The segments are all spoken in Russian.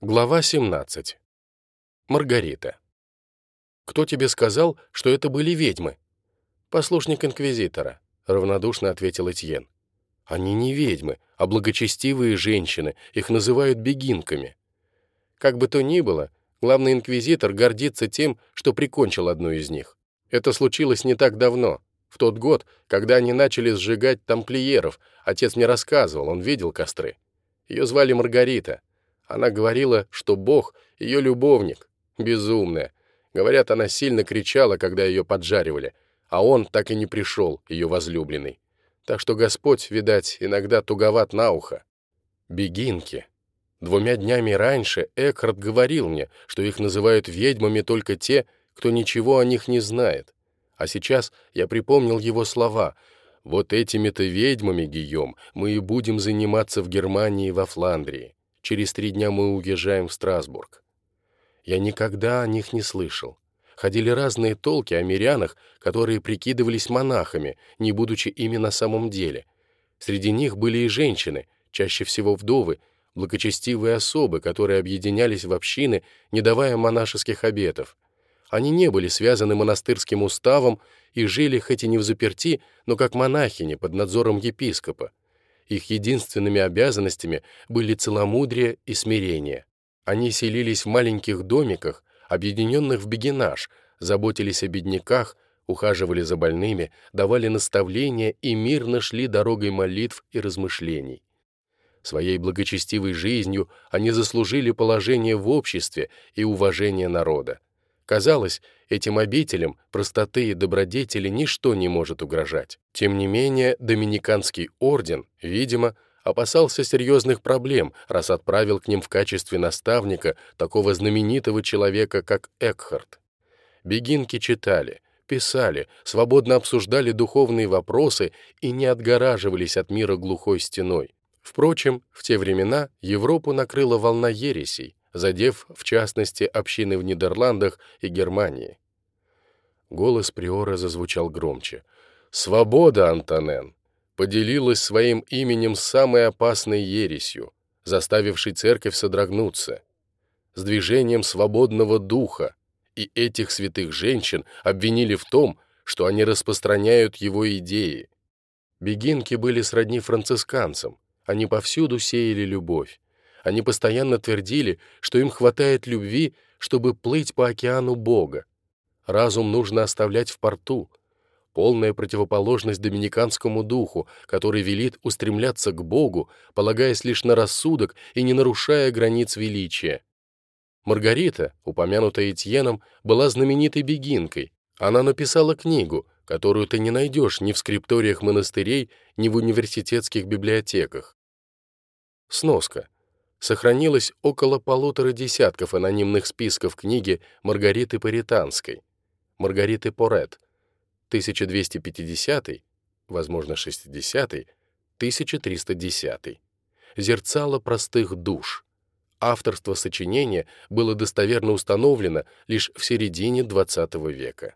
Глава 17. Маргарита. «Кто тебе сказал, что это были ведьмы?» «Послушник инквизитора», — равнодушно ответил Этьен. «Они не ведьмы, а благочестивые женщины, их называют бегинками». Как бы то ни было, главный инквизитор гордится тем, что прикончил одну из них. Это случилось не так давно, в тот год, когда они начали сжигать тамплиеров, отец мне рассказывал, он видел костры. Ее звали Маргарита — она говорила, что Бог — ее любовник. Безумная. Говорят, она сильно кричала, когда ее поджаривали, а он так и не пришел, ее возлюбленный. Так что Господь, видать, иногда туговат на ухо. Бегинки. Двумя днями раньше Экхард говорил мне, что их называют ведьмами только те, кто ничего о них не знает. А сейчас я припомнил его слова. «Вот этими-то ведьмами, Гийом, мы и будем заниматься в Германии и во Фландрии. Через три дня мы уезжаем в Страсбург. Я никогда о них не слышал. Ходили разные толки о мирянах, которые прикидывались монахами, не будучи ими на самом деле. Среди них были и женщины, чаще всего вдовы, благочестивые особы, которые объединялись в общины, не давая монашеских обетов. Они не были связаны монастырским уставом и жили хоть и не в заперти, но как монахини под надзором епископа. Их единственными обязанностями были целомудрие и смирение. Они селились в маленьких домиках, объединенных в бегинаж, заботились о бедняках, ухаживали за больными, давали наставления и мирно шли дорогой молитв и размышлений. Своей благочестивой жизнью они заслужили положение в обществе и уважение народа. Казалось, этим обителям простоты и добродетели ничто не может угрожать. Тем не менее, Доминиканский орден, видимо, опасался серьезных проблем, раз отправил к ним в качестве наставника такого знаменитого человека, как Экхард. Бегинки читали, писали, свободно обсуждали духовные вопросы и не отгораживались от мира глухой стеной. Впрочем, в те времена Европу накрыла волна ересей, задев, в частности, общины в Нидерландах и Германии. Голос Приора зазвучал громче. «Свобода, Антонен!» поделилась своим именем самой опасной ересью, заставившей церковь содрогнуться, с движением свободного духа, и этих святых женщин обвинили в том, что они распространяют его идеи. Бегинки были сродни францисканцам, они повсюду сеяли любовь. Они постоянно твердили, что им хватает любви, чтобы плыть по океану Бога. Разум нужно оставлять в порту. Полная противоположность доминиканскому духу, который велит устремляться к Богу, полагаясь лишь на рассудок и не нарушая границ величия. Маргарита, упомянутая Этьеном, была знаменитой бегинкой. Она написала книгу, которую ты не найдешь ни в скрипториях монастырей, ни в университетских библиотеках. Сноска сохранилось около полутора десятков анонимных списков книги Маргариты Паританской, Маргариты Порет, 1250, возможно, 60, 1310. Зерцало простых душ. Авторство сочинения было достоверно установлено лишь в середине XX века.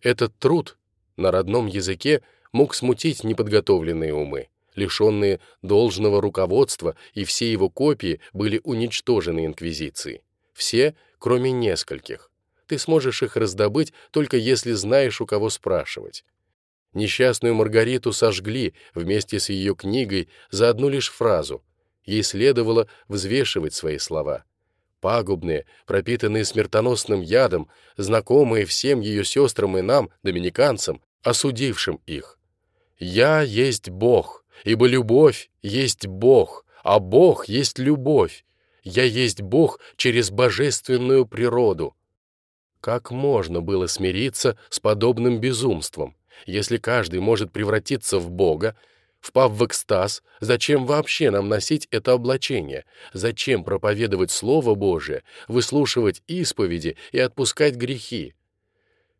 Этот труд на родном языке мог смутить неподготовленные умы лишенные должного руководства, и все его копии были уничтожены Инквизицией. Все, кроме нескольких. Ты сможешь их раздобыть, только если знаешь, у кого спрашивать. Несчастную Маргариту сожгли вместе с ее книгой за одну лишь фразу. Ей следовало взвешивать свои слова. Пагубные, пропитанные смертоносным ядом, знакомые всем ее сестрам и нам, доминиканцам, осудившим их. «Я есть Бог», ибо любовь есть Бог, а Бог есть любовь. Я есть Бог через божественную природу. Как можно было смириться с подобным безумством? Если каждый может превратиться в Бога, впав в экстаз, зачем вообще нам носить это облачение? Зачем проповедовать Слово Божие, выслушивать исповеди и отпускать грехи?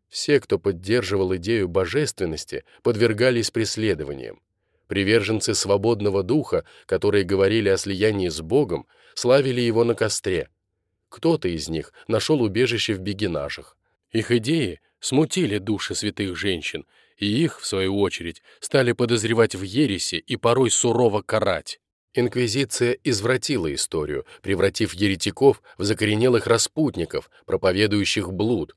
Все, кто поддерживал идею божественности, подвергались преследованиям. Приверженцы свободного духа, которые говорили о слиянии с Богом, славили его на костре. Кто-то из них нашел убежище в бегинажах. Их идеи смутили души святых женщин, и их, в свою очередь, стали подозревать в ересе и порой сурово карать. Инквизиция извратила историю, превратив еретиков в закоренелых распутников, проповедующих блуд.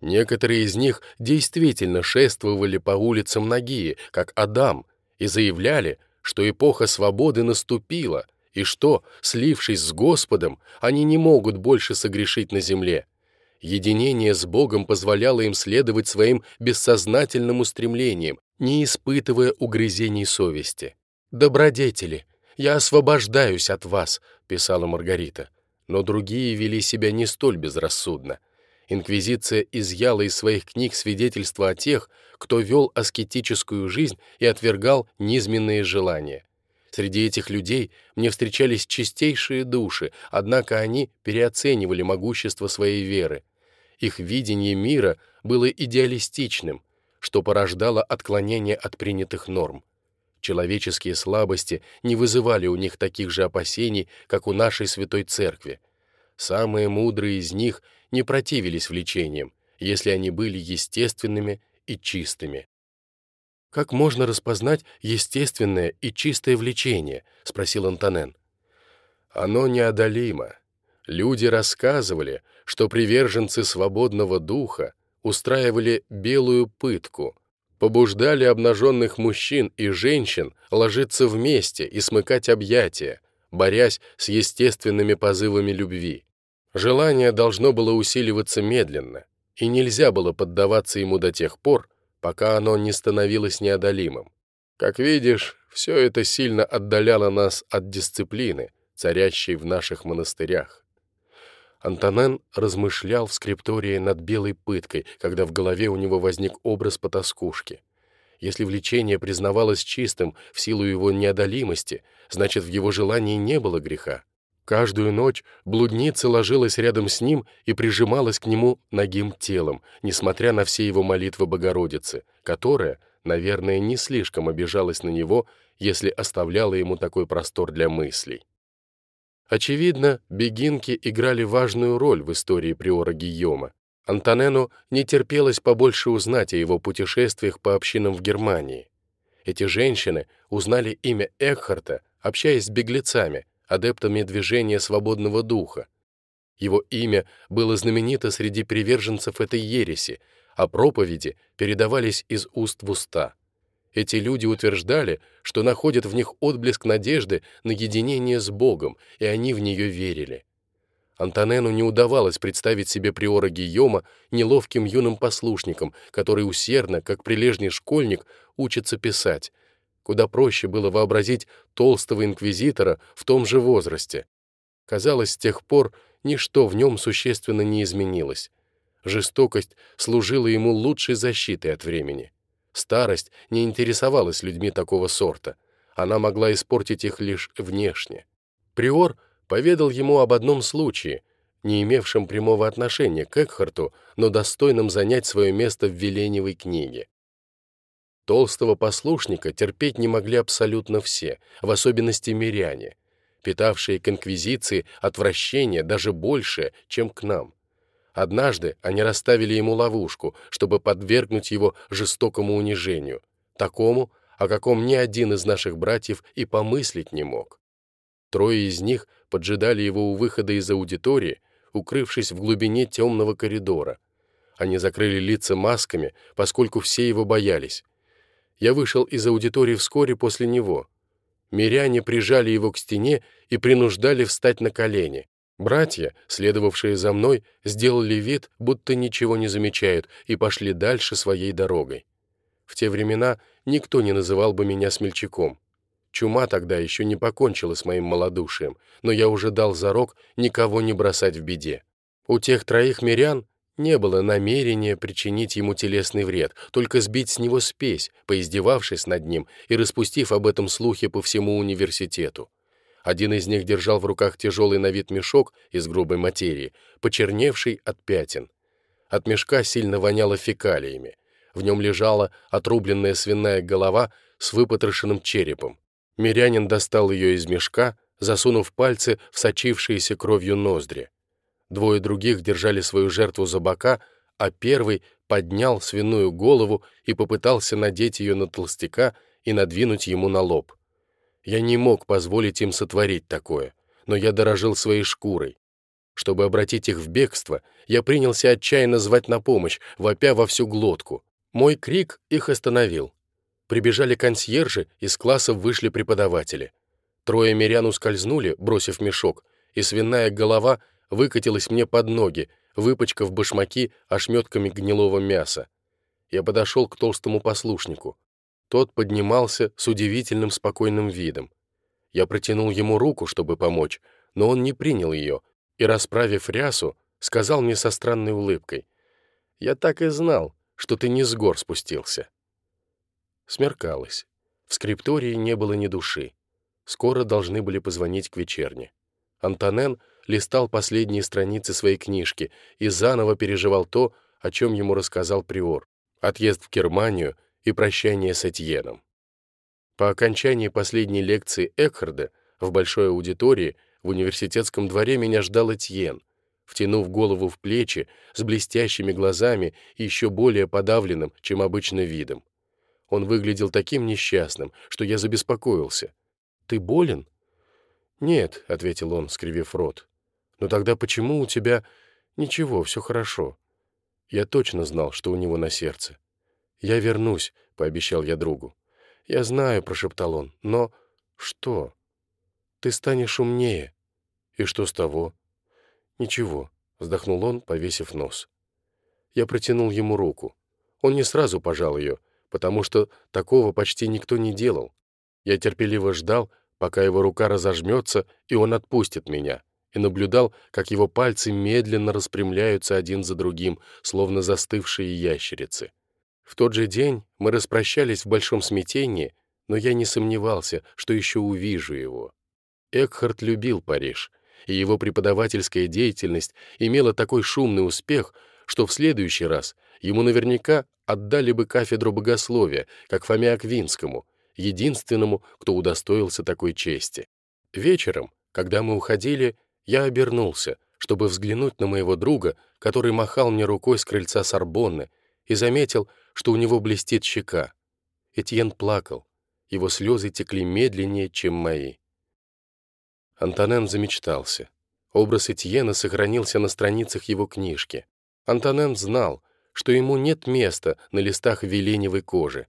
Некоторые из них действительно шествовали по улицам Нагии, как Адам, и заявляли, что эпоха свободы наступила, и что, слившись с Господом, они не могут больше согрешить на земле. Единение с Богом позволяло им следовать своим бессознательным устремлениям, не испытывая угрызений совести. «Добродетели, я освобождаюсь от вас», — писала Маргарита. Но другие вели себя не столь безрассудно. Инквизиция изъяла из своих книг свидетельства о тех, кто вел аскетическую жизнь и отвергал низменные желания. Среди этих людей мне встречались чистейшие души, однако они переоценивали могущество своей веры. Их видение мира было идеалистичным, что порождало отклонение от принятых норм. Человеческие слабости не вызывали у них таких же опасений, как у нашей Святой Церкви. Самые мудрые из них не противились влечениям, если они были естественными и чистыми. «Как можно распознать естественное и чистое влечение?» — спросил Антонен. «Оно неодолимо. Люди рассказывали, что приверженцы свободного духа устраивали белую пытку, побуждали обнаженных мужчин и женщин ложиться вместе и смыкать объятия, борясь с естественными позывами любви. Желание должно было усиливаться медленно, и нельзя было поддаваться ему до тех пор, пока оно не становилось неодолимым. Как видишь, все это сильно отдаляло нас от дисциплины, царящей в наших монастырях. Антонен размышлял в скриптории над белой пыткой, когда в голове у него возник образ потаскушки. Если влечение признавалось чистым в силу его неодолимости, значит, в его желании не было греха. Каждую ночь блудница ложилась рядом с ним и прижималась к нему ногим телом, несмотря на все его молитвы Богородицы, которая, наверное, не слишком обижалась на него, если оставляла ему такой простор для мыслей. Очевидно, бегинки играли важную роль в истории приора Гийома. Антонену не терпелось побольше узнать о его путешествиях по общинам в Германии. Эти женщины узнали имя Экхарта, общаясь с беглецами, адептами движения свободного духа. Его имя было знаменито среди приверженцев этой ереси, а проповеди передавались из уст в уста. Эти люди утверждали, что находят в них отблеск надежды на единение с Богом, и они в нее верили. Антонену не удавалось представить себе приора Гийома неловким юным послушником, который усердно, как прилежный школьник, учится писать. Куда проще было вообразить толстого инквизитора в том же возрасте. Казалось, с тех пор ничто в нем существенно не изменилось. Жестокость служила ему лучшей защитой от времени. Старость не интересовалась людьми такого сорта. Она могла испортить их лишь внешне. Приор поведал ему об одном случае, не имевшем прямого отношения к Экхарту, но достойном занять свое место в Веленевой книге. Толстого послушника терпеть не могли абсолютно все, в особенности миряне, питавшие к инквизиции отвращение даже большее, чем к нам. Однажды они расставили ему ловушку, чтобы подвергнуть его жестокому унижению, такому, о каком ни один из наших братьев и помыслить не мог. Трое из них поджидали его у выхода из аудитории, укрывшись в глубине темного коридора. Они закрыли лица масками, поскольку все его боялись. Я вышел из аудитории вскоре после него. Миряне прижали его к стене и принуждали встать на колени. Братья, следовавшие за мной, сделали вид, будто ничего не замечают, и пошли дальше своей дорогой. В те времена никто не называл бы меня смельчаком. Чума тогда еще не покончила с моим малодушием, но я уже дал зарок никого не бросать в беде. У тех троих мирян не было намерения причинить ему телесный вред, только сбить с него спесь, поиздевавшись над ним и распустив об этом слухи по всему университету. Один из них держал в руках тяжелый на вид мешок из грубой материи, почерневший от пятен. От мешка сильно воняло фекалиями. В нем лежала отрубленная свиная голова с выпотрошенным черепом. Мирянин достал ее из мешка, засунув пальцы в сочившиеся кровью ноздри. Двое других держали свою жертву за бока, а первый поднял свиную голову и попытался надеть ее на толстяка и надвинуть ему на лоб. Я не мог позволить им сотворить такое, но я дорожил своей шкурой. Чтобы обратить их в бегство, я принялся отчаянно звать на помощь, вопя во всю глотку. Мой крик их остановил. Прибежали консьержи, из классов вышли преподаватели. Трое мирян ускользнули, бросив мешок, и свиная голова выкатилась мне под ноги, выпачкав башмаки ошметками гнилого мяса. Я подошел к толстому послушнику. Тот поднимался с удивительным спокойным видом. Я протянул ему руку, чтобы помочь, но он не принял ее, и, расправив рясу, сказал мне со странной улыбкой, «Я так и знал, что ты не с гор спустился». Смеркалось. В скриптории не было ни души. Скоро должны были позвонить к вечерне. Антонен листал последние страницы своей книжки и заново переживал то, о чем ему рассказал Приор. Отъезд в Германию и прощание с Этьеном. По окончании последней лекции Экхарда в большой аудитории в университетском дворе меня ждал Этьен, втянув голову в плечи, с блестящими глазами и еще более подавленным, чем обычно видом. Он выглядел таким несчастным, что я забеспокоился. «Ты болен?» «Нет», — ответил он, скривив рот. «Но тогда почему у тебя...» «Ничего, все хорошо». Я точно знал, что у него на сердце. «Я вернусь», — пообещал я другу. «Я знаю», — прошептал он, — «но...» «Что?» «Ты станешь умнее». «И что с того?» «Ничего», — вздохнул он, повесив нос. Я протянул ему руку. Он не сразу пожал ее, потому что такого почти никто не делал. Я терпеливо ждал, пока его рука разожмется, и он отпустит меня, и наблюдал, как его пальцы медленно распрямляются один за другим, словно застывшие ящерицы. В тот же день мы распрощались в большом смятении, но я не сомневался, что еще увижу его. Экхард любил Париж, и его преподавательская деятельность имела такой шумный успех, что в следующий раз ему наверняка отдали бы кафедру богословия, как Фоме Аквинскому, единственному, кто удостоился такой чести. Вечером, когда мы уходили, я обернулся, чтобы взглянуть на моего друга, который махал мне рукой с крыльца Сорбонны, и заметил, что у него блестит щека. Этьен плакал, его слезы текли медленнее, чем мои. Антонен замечтался. Образ Этьена сохранился на страницах его книжки. Антонен знал, что ему нет места на листах веленевой кожи.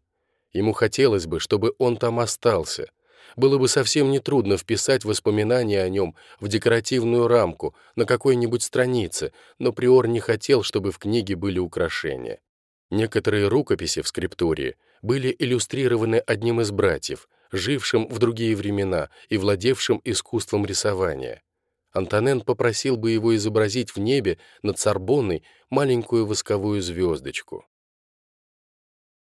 Ему хотелось бы, чтобы он там остался. Было бы совсем нетрудно вписать воспоминания о нем в декоративную рамку на какой-нибудь странице, но Приор не хотел, чтобы в книге были украшения. Некоторые рукописи в скриптории были иллюстрированы одним из братьев, жившим в другие времена и владевшим искусством рисования. Антонен попросил бы его изобразить в небе над Сорбонной маленькую восковую звездочку.